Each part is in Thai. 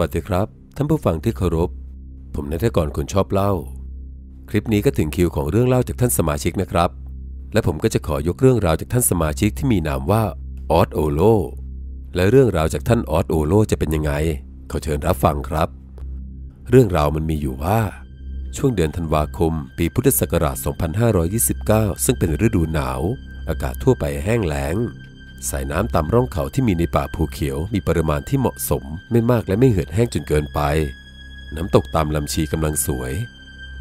วัสดีครับ ท่านผู้ฟังที่เคารพ ผมนายทกรคนชอบเล่า คลิปนี้ก็ถึงคิวของเรื่องเล่าจากท่านสมาชิกนะครับ และผมก็จะขอยกเรื่องราวจากท่านสมาชิกที่มีนามว่าออสโอโลและเรื่องราวจากท่านออสโอโลจะเป็นยังไงขอเชิญรับฟังครับ เรื่องราวมันมีอยู่ว่า ช่วงเดือนธันวาคม ปีพุทธศักราช 2529 ซึ่งเป็นฤดูหนาว อากาศทั่วไปแห้งแล้ง สายน้ำตามร่องเขาที่มีในป่าภูเขียว มีปริมาณที่เหมาะสม ไม่มากและไม่เหือดแห้งจนเกินไป น้ำตกตามลำชีกำลังสวย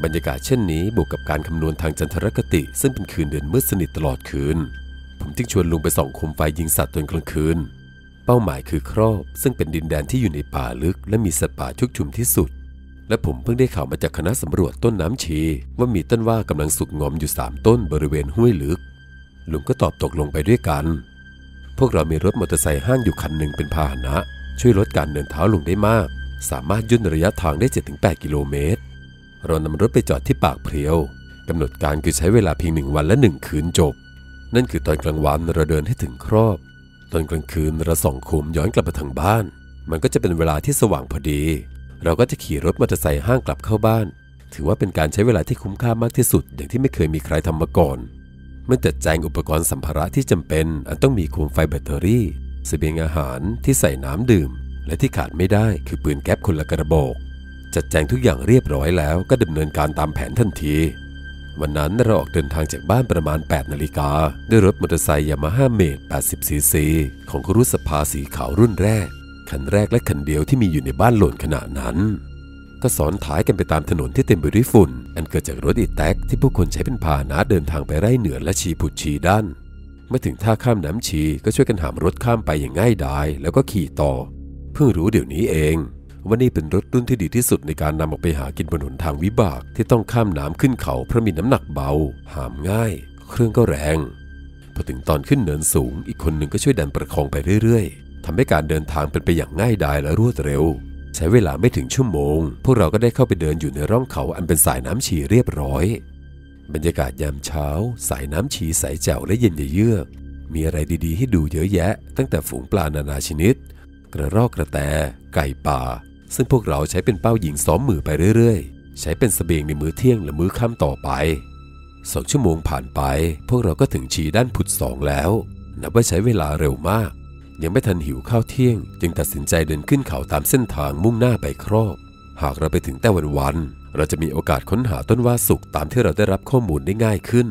บรรยากาศเช่นนี้บวกกับการคำนวณทางจันทรคติ ซึ่งเป็นคืนเดือนมืดสนิทตลอดคืน ผมจึงชวนลุงไปส่องคมไฟยิงสัตว์ตอนกลางคืน เป้าหมายคือครอบ ซึ่งเป็นดินแดนที่อยู่ในป่าลึก และมีสัตว์ป่าชุกชุมที่สุด และผมเพิ่งได้ข่าวมาจากคณะสำรวจต้นน้ำชี ว่ามีต้นว่ากำลังสุกงอมอยู่สามต้นบริเวณห้วยลึกลุงก็ตอบตกลงไปด้วยกัน พวกเรามีรถมอเตอร์ไซค์ห้างอยู่คันหนึ่งเป็นพาหนะ ช่วยลดการเดินเท้าลงได้มาก สามารถย่นระยะทางได้ 7-8 กิโลเมตร เรานำรถไปจอดที่ปากเพลียวกำหนดการคือใช้เวลาเพียงหนึ่งวันและหนึ่งคืนจบ นั่นคือตอนกลางวันเราเดินให้ถึงครอบ ตอนกลางคืนเราส่องโคมย้อนกลับมาทางบ้าน มันก็จะเป็นเวลาที่สว่างพอดี เราก็จะขี่รถมอเตอร์ไซค์ห้างกลับเข้าบ้าน ถือว่าเป็นการใช้เวลาที่คุ้มค่ามากที่สุดอย่างที่ไม่เคยมีใครทำมาก่อน เมื่อจัดแจงอุปกรณ์สัมภาระที่จำเป็นอันต้องมีโคมไฟแบตเตอรี่เสบียงอาหารที่ใส่น้ำดื่ม และที่ขาดไม่ได้คือปืนแก๊ปคนละกระบอกจัดแจงทุกอย่างเรียบร้อยแล้วก็ดำเนินการตามแผนทันที วันนั้นเราออกเดินทางจากบ้านประมาณ 8 นาฬิกา ด้วยรถมอเตอร์ไซค์ Yamaha Mate 80ซีซีของคุรุสภาสีขาวรุ่นแรก คันแรกและคันเดียวที่มีอยู่ในบ้านหล่นขณะนั้น ก็สอนท้ายกันไปตามถนนที่เต็มไปด้วยฝุ่น อันเกิดจากรถอีแท็กที่ผู้คนใช้เป็นพาหนะเดินทางไปไร่เหนือและชีผุดชีด้านเมื่อถึงท่าข้ามน้ำชีก็ช่วยกันหามรถข้ามไปอย่างง่ายดาย แล้วก็ขี่ต่อ เพิ่งรู้เดี๋ยวนี้เองว่านี่เป็นรถรุ่นที่ดีที่สุดในการนำออกไปหากินบนหนทางวิบากที่ต้องข้ามน้ำขึ้นเขาเพราะมีน้ำหนักเบา หามง่าย เครื่องก็แรงพอถึงตอนขึ้นเนินสูง อีกคนหนึ่งก็ช่วยดันประคองไปเรื่อยๆทำให้การเดินทางเป็นไปอย่างง่ายดายและรวดเร็ว ใช้เวลาไม่ถึงชั่วโมง พวกเราก็ได้เข้าไปเดินอยู่ในร่องเขาอันเป็นสายน้ำฉีเรียบร้อย บรรยากาศยามเช้า สายน้ำฉีใสแจ๋วและเย็นเยือกมีอะไรดีๆ ให้ดูเยอะแยะ ตั้งแต่ฝูงปลานานาชนิด กระรอกกระแต ไก่ป่า ซึ่งพวกเราใช้เป็นเป้ายิงซ้อมมือไปเรื่อยๆ ใช้เป็นสเสบียงในมื้อเที่ยงและมื้อค่ำต่อไปสองชั่วโมงผ่านไป พวกเราก็ถึงชีด้านผุดสองแล้ว นับว่าใช้เวลาเร็วมาก ยังไม่ทันหิวข้าวเที่ยง จึงตัดสินใจเดินขึ้นเขาตามเส้นทางมุ่งหน้าไปครอบ หากเราไปถึงแต่วันวัน เราจะมีโอกาสค้นหาต้นว่าสุกตามที่เราได้รับข้อมูลได้ง่ายขึ้น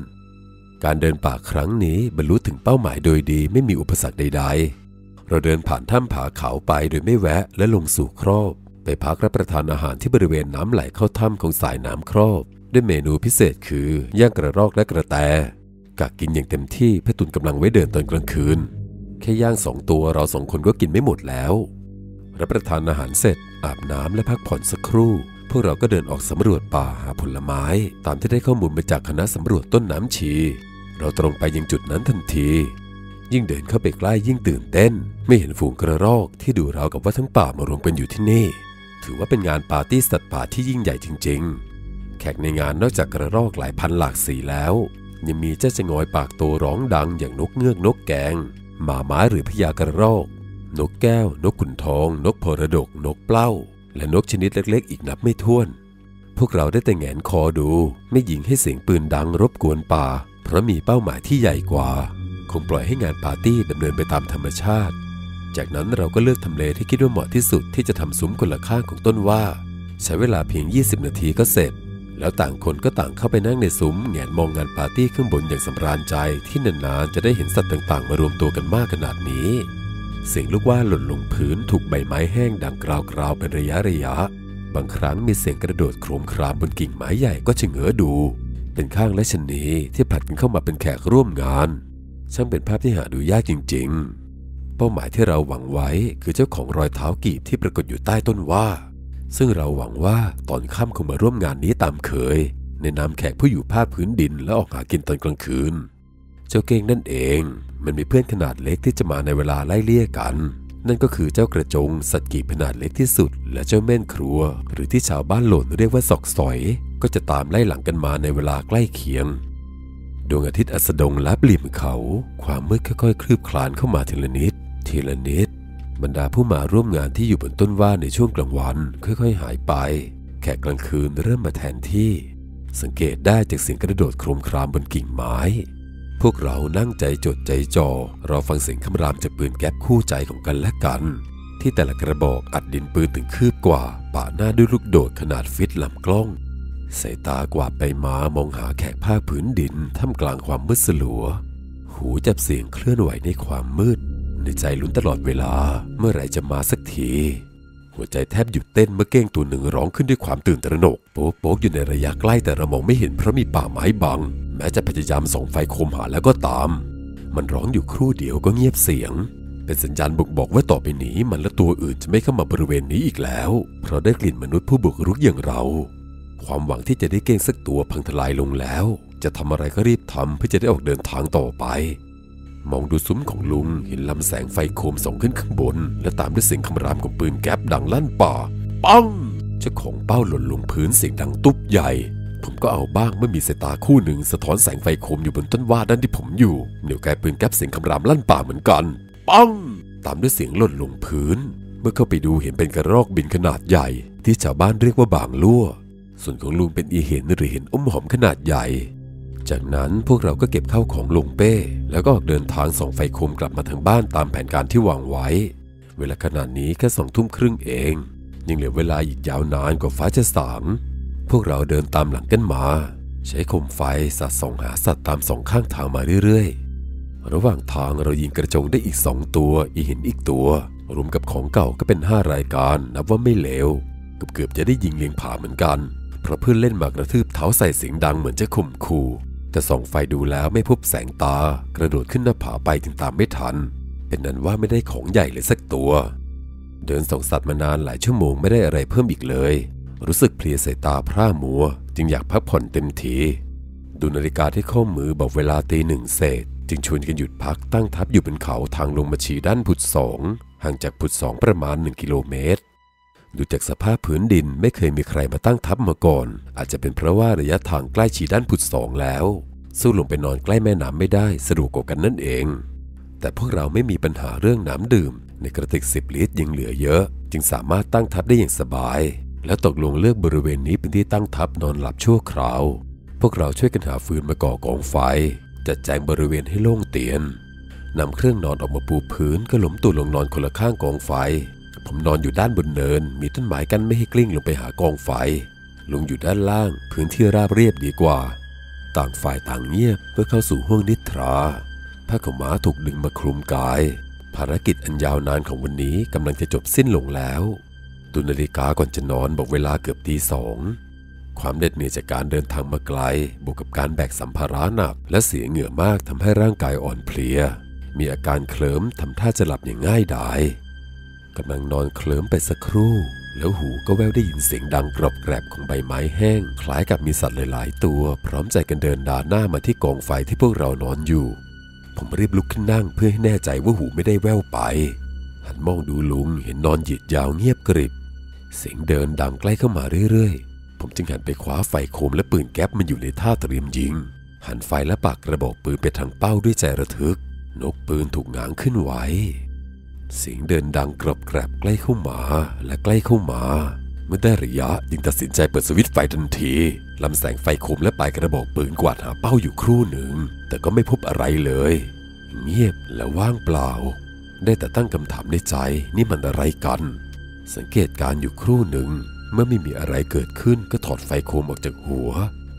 การเดินป่าครั้งนี้บรรลุถึงเป้าหมายโดยดีไม่มีอุปสรรคใด ๆ เราเดินผ่านถ้ำผาเขาไปโดยไม่แวะและลงสู่ครอบ ไปพักรับประทานอาหารที่บริเวณน้ำไหลเข้าถ้ำของสายน้ำครอบ ด้วยเมนูพิเศษคือย่างกระรอกและกระแตกะกินอย่างเต็มที่เพื่อตุนกำลังไว้เดินตอนกลางคืน แค่ย่างสองตัวเราสองคนก็กินไม่หมดแล้ว รับประทานอาหารเสร็จ อาบน้ำและพักผ่อนสักครู่ พวกเราก็เดินออกสำรวจป่าหาผลไม้ ตามที่ได้ข้อมูลมาจากคณะสำรวจต้นน้ำชี เราตรงไปยังจุดนั้นทันที ยิ่งเดินเข้าไปใกล้ยิ่งตื่นเต้น ไม่เห็นฝูงกระรอกที่ดูราวกับว่าทั้งป่ามารวมกันอยู่ที่นี่ ถือว่าเป็นงานปาร์ตี้สัตว์ป่าที่ยิ่งใหญ่จริง ๆ แขกในงานนอกจากกระรอกหลายพันหลากสีแล้วยังมีเจ้าจะงอยปากโตร้องดังอย่างนกเงือกนกแกง หมาไม้หรือพญากระรอก นกแก้ว นกขุนทอง นกพรดก นกเปล้า และนกชนิดเล็กๆ อีกนับไม่ถ้วน พวกเราได้แต่แงนคอดู ไม่ยิงให้เสียงปืนดังรบกวนป่า เพราะมีเป้าหมายที่ใหญ่กว่า คงปล่อยให้งานปาร์ตี้ดำเนินไปตามธรรมชาติ จากนั้นเราก็เลือกทำเลที่คิดว่าเหมาะที่สุดที่จะทำซุ้มคนละข้างของต้นว่า ใช้เวลาเพียง 20 นาทีก็เสร็จ แล้วต่างคนก็ต่างเข้าไปนั่งในซุ้มแงนมองงานปาร์ตี้ข้างบนอย่างสำราญใจที่นานๆจะได้เห็นสัตว์ต่างๆ มารวมตัวกันมากขนาดนี้ เสียงลูกว่าหล่นลงพื้นถูกใบไม้แห้งดังกราวๆเป็นระยะระยะ บางครั้งมีเสียงกระโดดโครมครามบนกิ่งไม้ใหญ่ก็ชะเง้อดู เป็นข้างและชะนีที่ผลัดกันเข้ามาเป็นแขกร่วมงาน ช่างเป็นภาพที่หาดูยากจริง ๆ เป้าหมายที่เราหวังไว้คือเจ้าของรอยเท้ากีบที่ปรากฏอยู่ใต้ต้นว่า ซึ่งเราหวังว่าตอนค่ำคงมาร่วมงานนี้ตามเคย ในนามแขกผู้อยู่ภาคพื้นดินและออกหากินตอนกลางคืน เจ้าเก้งนั่นเองมันมีเพื่อนขนาดเล็กที่จะมาในเวลาไล่เลี่ยกัน นั่นก็คือเจ้ากระจงสัตว์กีบขนาดเล็กที่สุด และเจ้าแม่นครัว หรือที่ชาวบ้านหล่นเรียกว่าสอกสอย ก็จะตามไล่หลังกันมาในเวลาใกล้เคียงดวงอาทิตย์อัสดงลับริมเขา ความมืดค่อยๆ คลืบคลานเข้ามาทีละนิด ทีละนิด บรรดาผู้มาร่วมงานที่อยู่บนต้นว่าในช่วงกลางวันค่อยๆ หายไป แขกกลางคืนเริ่มมาแทนที่ สังเกตได้จากเสียงกระโดดโครมครามบนกิ่งไม้ พวกเรานั่งใจจดใจจ่อรอฟังเสียงคำรามจากปืนแก๊ปคู่ใจของกันและกัน ที่แต่ละกระบอกอัดดินปืนถึงคืบกว่าป่าหน้าด้วยลูกโดดขนาดฟิตลำกล้องสายตากวาดไปมามองหาแขกผ้าผืนดินท่ามกลางความมืดสลัว หูจับเสียงเคลื่อนไหวในความมืด ในใจลุ้นตลอดเวลาเมื่อไหร่จะมาสักที หัวใจแทบหยุดเต้นเมื่อเก้งตัวหนึ่งร้องขึ้นด้วยความตื่นตระหนก โป๊กโป๊กอยู่ในระยะใกล้แต่เรามองไม่เห็นเพราะมีป่าไม้บัง แม้จะพยายามส่องไฟโคมหาแล้วก็ตาม มันร้องอยู่ครู่เดียวก็เงียบเสียง เป็นสัญญาณบ่งบอกว่าต่อไปนี้มันและตัวอื่นจะไม่เข้ามาบริเวณนี้อีกแล้ว เพราะได้กลิ่นมนุษย์ผู้บุกรุกอย่างเรา ความหวังที่จะได้เก้งสักตัวพังทลายลงแล้ว จะทำอะไรก็รีบทำเพื่อจะได้ออกเดินทางต่อไป มองดูซุ้มของลุงเห็นลำแสงไฟโคมส่องขึ้นข้างบน และตามด้วยเสียงคำรามของปืนแก๊ปดังลั่นป่า ปังเจ้าของเป้าหล่นลงพื้นเสียงดังตุ๊บใหญ่ ผมก็เอาบ้างเมื่อมีสายตาคู่หนึ่งสะท้อนแสงไฟโคมอยู่บนต้นว่าด้านที่ผมอยู่เหนียวไกปืนแก๊ปเสียงคำรามลั่นป่าเหมือนกัน ปัง ตามด้วยเสียงหล่นลงพื้น เมื่อเข้าไปดูเห็นเป็นกระรอกบินขนาดใหญ่ ที่ชาวบ้านเรียกว่าบางลั่วส่วนของลุงเป็นอีเห็นหรือเห็นอ้มหอมขนาดใหญ่ จากนั้นพวกเราก็เก็บเข้าของลงเป้ แล้วก็ออกเดินทางส่องไฟโคมกลับมาทางบ้านตามแผนการที่วางไว้ เวลาขนาดนี้แค่สองทุ่มครึ่งเอง ยังเหลือเวลาอีกยาวนานกว่าฟ้าจะสางพวกเราเดินตามหลังกันมา ใช้โคมไฟสัดส่องหาสัตว์ตามสองข้างทางมาเรื่อยๆ ระหว่างทางเรายิงกระจงได้อีกสองตัว อีห็นอีกตัว รวมกับของเก่าก็เป็นห้ารายการนับว่าไม่เลวเกือบๆจะได้ยิงเลียงผาเหมือนกันเพราะเพื่อนเล่นมากระทืบเท้าใส่เสียงดังเหมือนจะข่มขู่ แต่ส่องไฟดูแล้วไม่พบแสงตา กระโดดขึ้นหน้าผาไปถึงตามไม่ทัน เป็นนั้นว่าไม่ได้ของใหญ่เลยสักตัว เดินส่องสัตว์มานานหลายชั่วโมงไม่ได้อะไรเพิ่มอีกเลย รู้สึกเพลียสายตาพร่ามัว จึงอยากพักผ่อนเต็มทีดูนาฬิกาที่ข้อมือบอกเวลาตีหนึ่งเศษ จึงชวนกันหยุดพักตั้งทับอยู่บนเขาทางลงมาชีด้านผุดสองห่างจากผุดสองประมาณ 1 กิโลเมตร ดูจากสภาพพื้นดินไม่เคยมีใครมาตั้งทับมาก่อน อาจจะเป็นเพราะว่าระยะทางใกล้ชีด้านผุดสองแล้ว สู้ลงไปนอนใกล้แม่น้ำไม่ได้สะดวกกว่ากันนั่นเอง แต่พวกเราไม่มีปัญหาเรื่องน้ำดื่ม ในกระติกสิบลิตรยังเหลือเยอะ จึงสามารถตั้งทับได้อย่างสบาย และตกลงเลือกบริเวณนี้เป็นที่ตั้งทับนอนหลับชั่วคราว พวกเราช่วยกันหาฟืนมาก่อกองไฟ จัดแจงบริเวณให้โล่งเตียนนำเครื่องนอนออกมาปูพื้นก็หล้มตัวลงนอนคนละข้างกองไฟ ผมนอนอยู่ด้านบนเนิน มีต้นไม้กันไม่ให้กลิ้งลงไปหากองไฟ ลุงอยู่ด้านล่าง พื้นที่ราบเรียบดีกว่า ต่างฝ่ายต่างเงียบเพื่อเข้าสู่ห้วงนิทราผ้าขาวม้าถูกดึงมาคลุมกาย ภารกิจอันยาวนานของวันนี้กำลังจะจบสิ้นลงแล้วดูนาฬิกาก่อนจะนอนบอกเวลาเกือบตีสองความเหน็ดเหนื่อยจากการเดินทางมาไกล บวกกับการแบกสัมภาระหนัก และเสียเหงื่อมากทำให้ร่างกายอ่อนเพลีย มีอาการเคลิ้มทำท่าจะหลับอย่างง่ายดาย กำลังนอนเคลิ้มไปสักครู่ แล้วหูก็แววได้ยินเสียงดังกรอบแกรบของใบไม้แห้ง คล้ายกับมีสัตว์หลาย ๆ ตัว พร้อมใจกันเดินด่าหน้ามาที่กองไฟที่พวกเรานอนอยู่ ผมรีบลุกขึ้นนั่งเพื่อให้แน่ใจว่าหูไม่ได้แว่วไป หันมองดูลุงเห็นนอนหยิดยาวเงียบกริบ เสียงเดินดังใกล้เข้ามาเรื่อย ๆ ผมจึงหันไปคว้าไฟโคมและปืนแก๊ปมันอยู่ในท่าเตรียมยิง หันไฟและปากกระบอกปืนไปทางเป้าด้วยใจระทึก นกปืนถูกง้างขึ้นไว้ เสียงเดินดังกรอบแกรบใกล้เข้ามาและใกล้เข้ามา เมื่อได้ระยะจึงตัดสินใจเปิดสวิตช์ไฟทันทีลำแสงไฟคมและปลายกระบอกปืนกวาดหาเป้าอยู่ครู่หนึ่ง แต่ก็ไม่พบอะไรเลย เงียบและว่างเปล่า ได้แต่ตั้งคำถามในใจนี่มันอะไรกัน สังเกตการอยู่ครู่หนึ่ง เมื่อไม่มีอะไรเกิดขึ้นก็ถอดไฟโคมออกจากหัว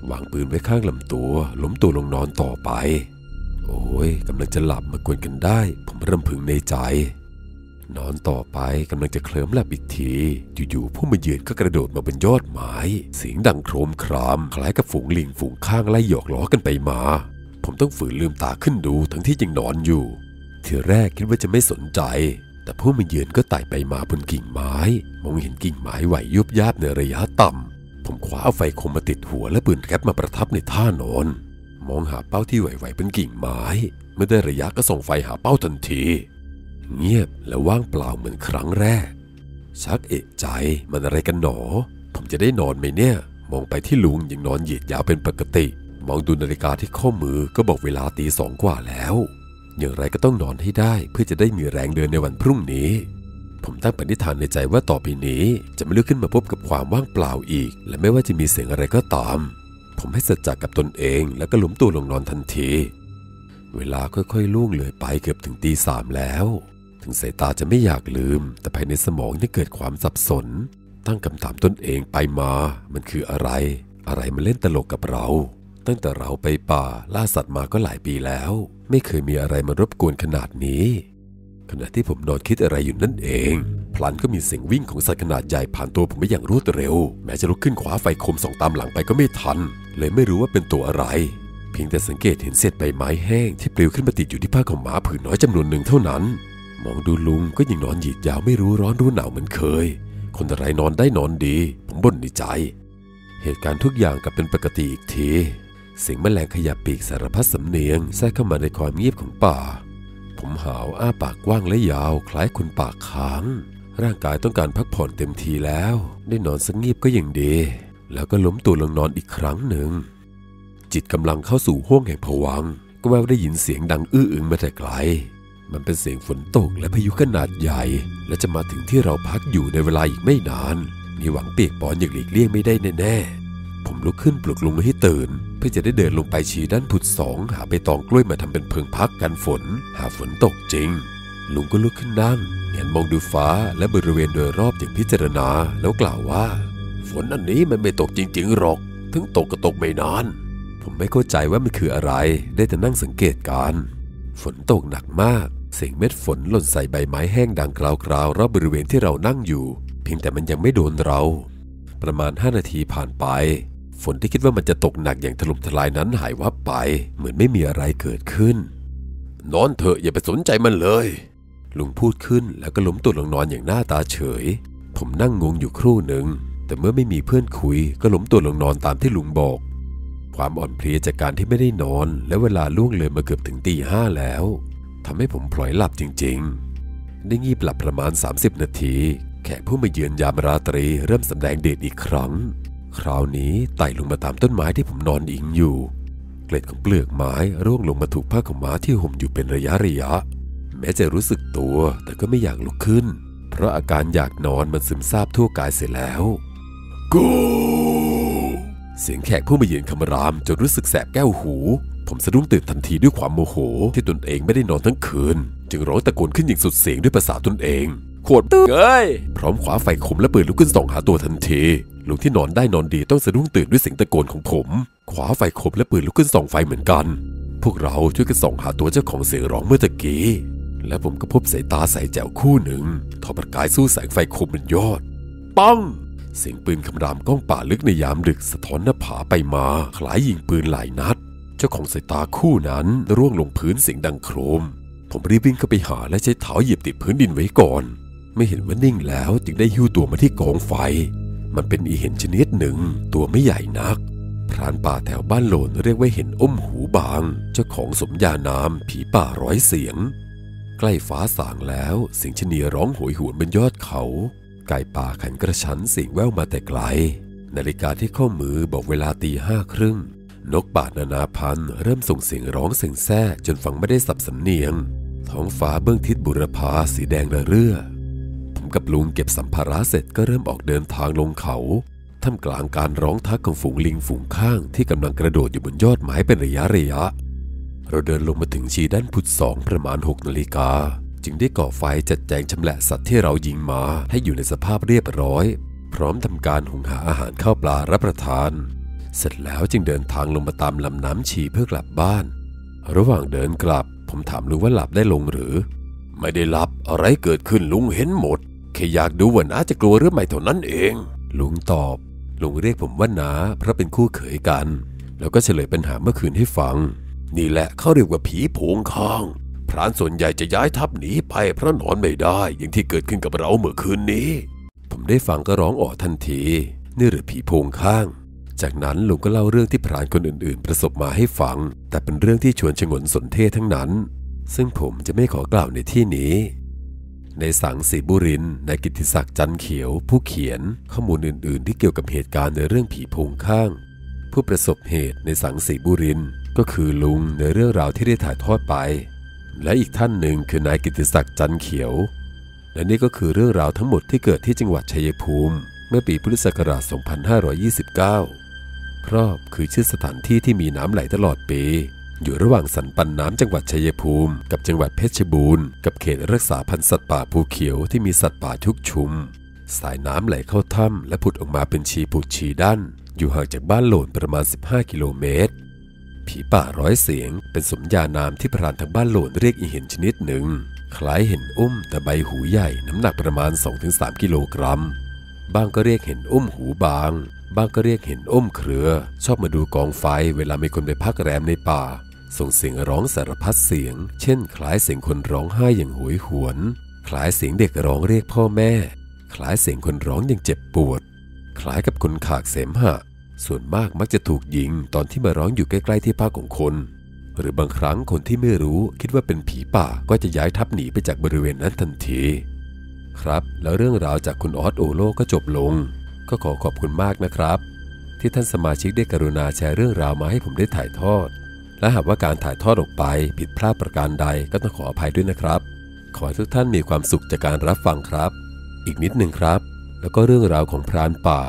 วางปืนไว้ข้างลำตัว ล้มตัวลงนอนต่อไป โอ้ยกำลังจะหลับมากวนกันได้ ผมรำพึงในใจ นอนต่อไปกำลังจะเคลิ้มหลับอีกที อยู่ๆผู้มาเยือนก็กระโดดมาบนยอดไม้ เสียงดังโครมคราม คล้ายกับฝูงลิงฝูงข้างไล่หยอกล้อกันไปมา ผมต้องฝืนลืมตาขึ้นดูทั้งที่ยังนอนอยู่ ทีแรกคิดว่าจะไม่สนใจ แต่ผู้มาเยือนก็ไต่ไปมาบนกิ่งไม้ มองเห็นกิ่งไม้ไหวยุบยาบในระยะต่ำผมคว้าเอาไฟคมมาติดหัวและปืนแก๊ปมาประทับในท่านอน มองหาเป้าที่ไหวๆเป็นกิ่งไม้ เมื่อได้ระยะก็ส่องไฟหาเป้าทันที เงียบและว่างเปล่าเหมือนครั้งแรก ชักเอะใจมันอะไรกันหนอ ผมจะได้นอนไหมเนี่ย มองไปที่ลุงยังนอนเหยียดยาวเป็นปกติ มองดูนาฬิกาที่ข้อมือก็บอกเวลาตีสองกว่าแล้ว อย่างไรก็ต้องนอนให้ได้เพื่อจะได้มีแรงเดินในวันพรุ่งนี้ ผมตั้งปณิธานในใจว่าต่อไปนี้ จะไม่ลุกขึ้นมาพบกับความว่างเปล่าอีก และไม่ว่าจะมีเสียงอะไรก็ตาม ผมให้สัจจะกับตนเองแล้วก็ล้มตัวลงนอนทันที เวลาค่อยๆล่วงเลยไปเกือบถึงตีสามแล้ว ถึงสายตาจะไม่อยากลืม แต่ภายในสมองยังเกิดความสับสน ตั้งคำถามตนเองไปมา มันคืออะไร อะไรมันเล่นตลกกับเรา ตั้งแต่เราไปป่าล่าสัตว์มาก็หลายปีแล้ว ไม่เคยมีอะไรมารบกวนขนาดนี้ ขณะที่ผมนอนคิดอะไรอยู่นั่นเอง พลันก็มีเสียงวิ่งของสัตว์ขนาดใหญ่ผ่านตัวผมไปอย่างรวดเร็ว แม้จะลุกขึ้นขวาไฟคมส่องตามหลังไปก็ไม่ทัน เลยไม่รู้ว่าเป็นตัวอะไรเพียงแต่สังเกตเห็นเศษใบไม้แห้งที่ปลิวขึ้นมาติดอยู่ที่ผ้าของหมาผืนน้อยจำนวนหนึ่งเท่านั้น มองดูลุงก็ยังนอนหยีดยาวไม่รู้ร้อนรู้หนาวเหมือนเคย คนอะไรนอนได้นอนดี ผมบ่นในใจ เหตุการณ์ทุกอย่างกลับเป็นปกติอีกทีเสียงแมลงขยับปีกสารพัดสำเนียงแทรกเข้ามาในความเงียบของป่า ผมหาวอ้าปากกว้างและยาว คล้ายคนปากค้าง ร่างกายต้องการพักผ่อนเต็มทีแล้ว ได้นอนสงีบก็ยังดี แล้วก็ล้มตัวลงนอนอีกครั้งหนึ่ง จิตกำลังเข้าสู่ห้วงแห่งผวังก็แววได้ยินเสียงดังอื้ออึงมาแต่ไกล มันเป็นเสียงฝนตกและพายุขนาดใหญ่ และจะมาถึงที่เราพักอยู่ในเวลาอีกไม่นาน มีหวังเปียกปอนอย่างหลีกเลี่ยงไม่ได้แน่ๆ ผมลุกขึ้นปลุกลุงให้ตื่น เพื่อจะได้เดินลงไปชี้ด้านผุดสอง หาใบตองกล้วยมาทำเป็นเพิงพักกันฝน หาฝนตกจริง ลุงก็ลุกขึ้นนั่งเงนมองดูฟ้าและบริเวณโดยรอบอย่างพิจารณาแล้วกล่าวว่า ฝนอันนี้มันไม่ตกจริงๆหรอก ถึงตกก็ตกไม่นาน ผมไม่เข้าใจว่ามันคืออะไร ได้แต่นั่งสังเกตการ ฝนตกหนักมาก เสียงเม็ดฝนหล่นใส่ใบไม้แห้งดังกราวๆรอบบริเวณที่เรานั่งอยู่ เพียงแต่มันยังไม่โดนเรา ประมาณ 5 นาทีผ่านไป ฝนที่คิดว่ามันจะตกหนักอย่างถล่มทลายนั้นหายวับไป เหมือนไม่มีอะไรเกิดขึ้น นอนเถอะอย่าไปสนใจมันเลย ลุงพูดขึ้นแล้วก็ล้มตัวลงนอนอย่างหน้าตาเฉย ผมนั่งงงอยู่ครู่หนึ่งแต่เมื่อไม่มีเพื่อนคุยก็ล้มตัวลงนอนตามที่ลุงบอก ความอ่อนเพลียจากการที่ไม่ได้นอน และเวลาล่วงเลยมาเกือบถึงตีห้าแล้ว ทำให้ผมพลอยหลับจริงๆ ได้งีบหลับประมาณ 30 นาที แขกผู้มาเยือนยามราตรีเริ่มแสดงเดชอีกครั้ง คราวนี้ไต่ลงมาตามต้นไม้ที่ผมนอนอิงอยู่ เกล็ดของเปลือกไม้ร่วงลงมาถูกผ้าของม้าที่ห่มอยู่เป็นระยะระยะ แม้จะรู้สึกตัวแต่ก็ไม่อยากลุกขึ้น เพราะอาการอยากนอนมันซึมซาบทั่วกายเสียแล้วกูเสียงแขกผู้มาเยือนคำรามจนรู้สึกแสบแก้วหู ผมสะดุ้งตื่นทันทีด้วยความโมโห ที่ตนเองไม่ได้นอนทั้งคืน จึงร้องตะโกนขึ้นอย่างสุดเสียงด้วยภาษาตนเองขวดเอ้ยพร้อมขวาไฟคมและปืนลุกขึ้นส่องหาตัวทันทีลุงที่นอนได้นอนดีต้องสะดุ้งตื่นด้วยเสียงตะโกนของผมขวาไฟคมและปืนลุกขึ้นส่องไฟเหมือนกัน พวกเราช่วยกันส่องหาตัวเจ้าของเสียงร้องเมื่อตะกี้ และผมก็พบสายตาใสแจ๋วคู่หนึ่งทอประกายสู้แสงไฟคมบนยอดปังเสียงปืนคำรามก้องป่าลึกในยามดึกสะท้อนหน้าผาไปมาคล้ายยิงปืนหลายนัด เจ้าของสายตาคู่นั้นร่วงลงพื้นเสียงดังโครม ผมรีบวิ่งเข้าไปหาและใช้เท้าเหยียบติดพื้นดินไว้ก่อน ไม่เห็นว่านิ่งแล้วจึงได้หิ้วตัวมาที่กองไฟ มันเป็นอีเห็นชนิดหนึ่ง ตัวไม่ใหญ่นัก พรานป่าแถวบ้านโหลนเรียกว่าเห็นอ้มหูบาง เจ้าของสมญานามผีป่าร้อยเสียง ใกล้ฟ้าสางแล้วเสียงชนีร้องโหยหวนบนยอดเขา ไก่ป่าขันกระชั้นเสียงแว่วมาแต่ไกลนาฬิกาที่ข้อมือบอกเวลาตีห้าครึ่ง นกป่านานาพันธุ์เริ่มส่งเสียงร้องเสียงแซ่จนฟังไม่ได้สับสำเนียง ท้องฟ้าเบื้องทิศบุรพาสีแดงระเรื่อ ผมกับลุงเก็บสัมภาระเสร็จก็เริ่มออกเดินทางลงเขาท่ามกลางการร้องทักของฝูงลิงฝูงข้างที่กำลังกระโดดอยู่บนยอดไม้เป็นระยะระยะ เราเดินลงมาถึงชีด้านพุทธสองประมาณ6นาฬิกา จึงได้ก่อไฟจัดแจงชำแหละสัตว์ที่เรายิงมาให้อยู่ในสภาพเรียบร้อย พร้อมทำการหุงหาอาหารข้าวปลารับประทาน เสร็จแล้วจึงเดินทางลงมาตามลำน้ำชีเพื่อกลับบ้าน ระหว่างเดินกลับ ผมถามลุงว่าหลับได้ลงหรือ ไม่ได้หลับอะไรเกิดขึ้นลุงเห็นหมดแค่อยากดูว่าน้าจะกลัวหรือไม่เท่านั้นเอง ลุงตอบ ลุงเรียกผมว่านาเพราะเป็นคู่เขยกัน แล้วก็เฉลยปัญหาเมื่อคืนให้ฟัง นี่แหละเขาเรียกว่าผีโพงข้างพรานส่วนใหญ่จะย้ายทัพหนีไปเพราะนอนไม่ได้ อย่างที่เกิดขึ้นกับเราเมื่อคืนนี้ ผมได้ฟังก็ร้องอ๋อทันที นี่หรือผีโพงข้าง จากนั้นลุงก็เล่าเรื่องที่พรานคนอื่นๆ ประสบมาให้ฟัง แต่เป็นเรื่องที่ชวนชงนสนเทศทั้งนั้น ซึ่งผมจะไม่ขอกล่าวในที่นี้ ในสังสีบุรินทร์นายกิติศักดิ์จันเขียว ผู้เขียนข้อมูลอื่น ๆ ที่เกี่ยวกับเหตุการณ์ในเรื่องผีพงข้าง ผู้ประสบเหตุในสังสีบุรินทร์ก็คือลุงในเรื่องราวที่ได้ถ่ายทอดไป และอีกท่านหนึ่งคือนายกิติศักดิ์จันเขียว และนี่ก็คือเรื่องราวทั้งหมดที่เกิดที่จังหวัดชัยภูมิเมื่อปีพุทธศักราช 2529 ราะคือชื่อสถานที่ที่มีน้ำไหลตลอดปี อยู่ระหว่างสันปันน้ำจังหวัดชัยภูมิ กับจังหวัดเพชรบูรณ์กับเขตรักษาพันธุ์สัตว์ป่าภูเขียวที่มีสัตว์ป่าชุกชุม สายน้ำไหลเข้าถ้ำและผุดออกมาเป็นชีผุดชีด้านอยู่ห่างจากบ้านโหลนประมาณ 15 กิโลเมตร ผีป่าร้อยเสียง เป็นสมญานามที่พรานทางบ้านโหลนเรียกอีเห็นชนิดหนึ่ง คล้ายเห็นอุ้มแต่ใบหูใหญ่น้ำหนักประมาณ 2-3 กิโลกรัม บางก็เรียกเห็นอุ้มหูบาง บางก็เรียกเห็นอ้มเครือ ชอบมาดูกองไฟเวลามีคนไปพักแรมในป่า ส่งเสียงร้องสารพัดเสียง เช่น คล้ายเสียงคนร้องไห้อย่างโหยหวน คล้ายเสียงเด็กร้องเรียกพ่อแม่ คล้ายเสียงคนร้องอย่างเจ็บปวด คล้ายกับคนขากเสมหะ ส่วนมากมักจะถูกยิงตอนที่มาร้องอยู่ใกล้ๆที่พักของคน หรือบางครั้งคนที่ไม่รู้คิดว่าเป็นผีป่าก็จะย้ายทับหนีไปจากบริเวณนั้นทันที ครับ แล้วเรื่องราวจากคุณออสโอโลก็จบลง ก็ขอขอบคุณมากนะครับ ที่ท่านสมาชิกได้กรุณาแชร์เรื่องราวมาให้ผมได้ถ่ายทอด และหากว่าการถ่ายทอดออกไปผิดพลาดประการใดก็ต้องขออภัยด้วยนะครับ ขอให้ทุกท่านมีความสุขจากการรับฟังครับ อีกนิดหนึ่งครับ แล้วก็เรื่องราวของพรานป่า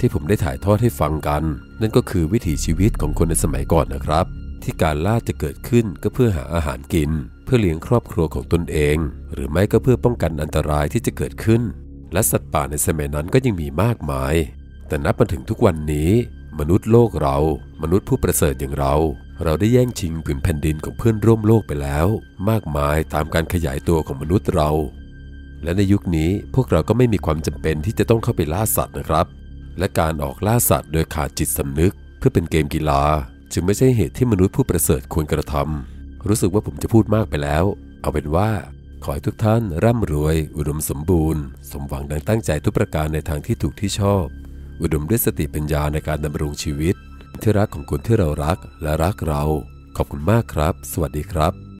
ที่ผมได้ถ่ายทอดให้ฟังกัน นั่นก็คือวิถีชีวิตของคนในสมัยก่อนนะครับ ที่การล่าจะเกิดขึ้นก็เพื่อหาอาหารกิน เพื่อเลี้ยงครอบครัวของตนเอง หรือไม่ก็เพื่อป้องกันอันตรายที่จะเกิดขึ้น และสัตว์ป่าในสมัยนั้นก็ยังมีมากมาย แต่นับมาถึงทุกวันนี้ มนุษย์โลกเรา มนุษย์ผู้ประเสริฐอย่างเรา เราได้แย่งชิงผืนแผ่นดินของเพื่อนร่วมโลกไปแล้ว มากมายตามการขยายตัวของมนุษย์เรา และในยุคนี้พวกเราก็ไม่มีความจำเป็นที่จะต้องเข้าไปล่าสัตว์นะครับ และการออกล่าสัตว์โดยขาดจิตสำนึก เพื่อเป็นเกมกีฬา จึงไม่ใช่เหตุที่มนุษย์ผู้ประเสริฐควรกระทำรู้สึกว่าผมจะพูดมากไปแล้ว เอาเป็นว่า ขอให้ทุกท่านร่ำรวย อุดมสมบูรณ์ สมหวังดังตั้งใจทุกประการในทางที่ถูกที่ชอบ อุดมด้วยสติปัญญาในการดำรงชีวิต ที่รักของคนที่เรารักและรักเรา ขอบคุณมากครับ สวัสดีครับ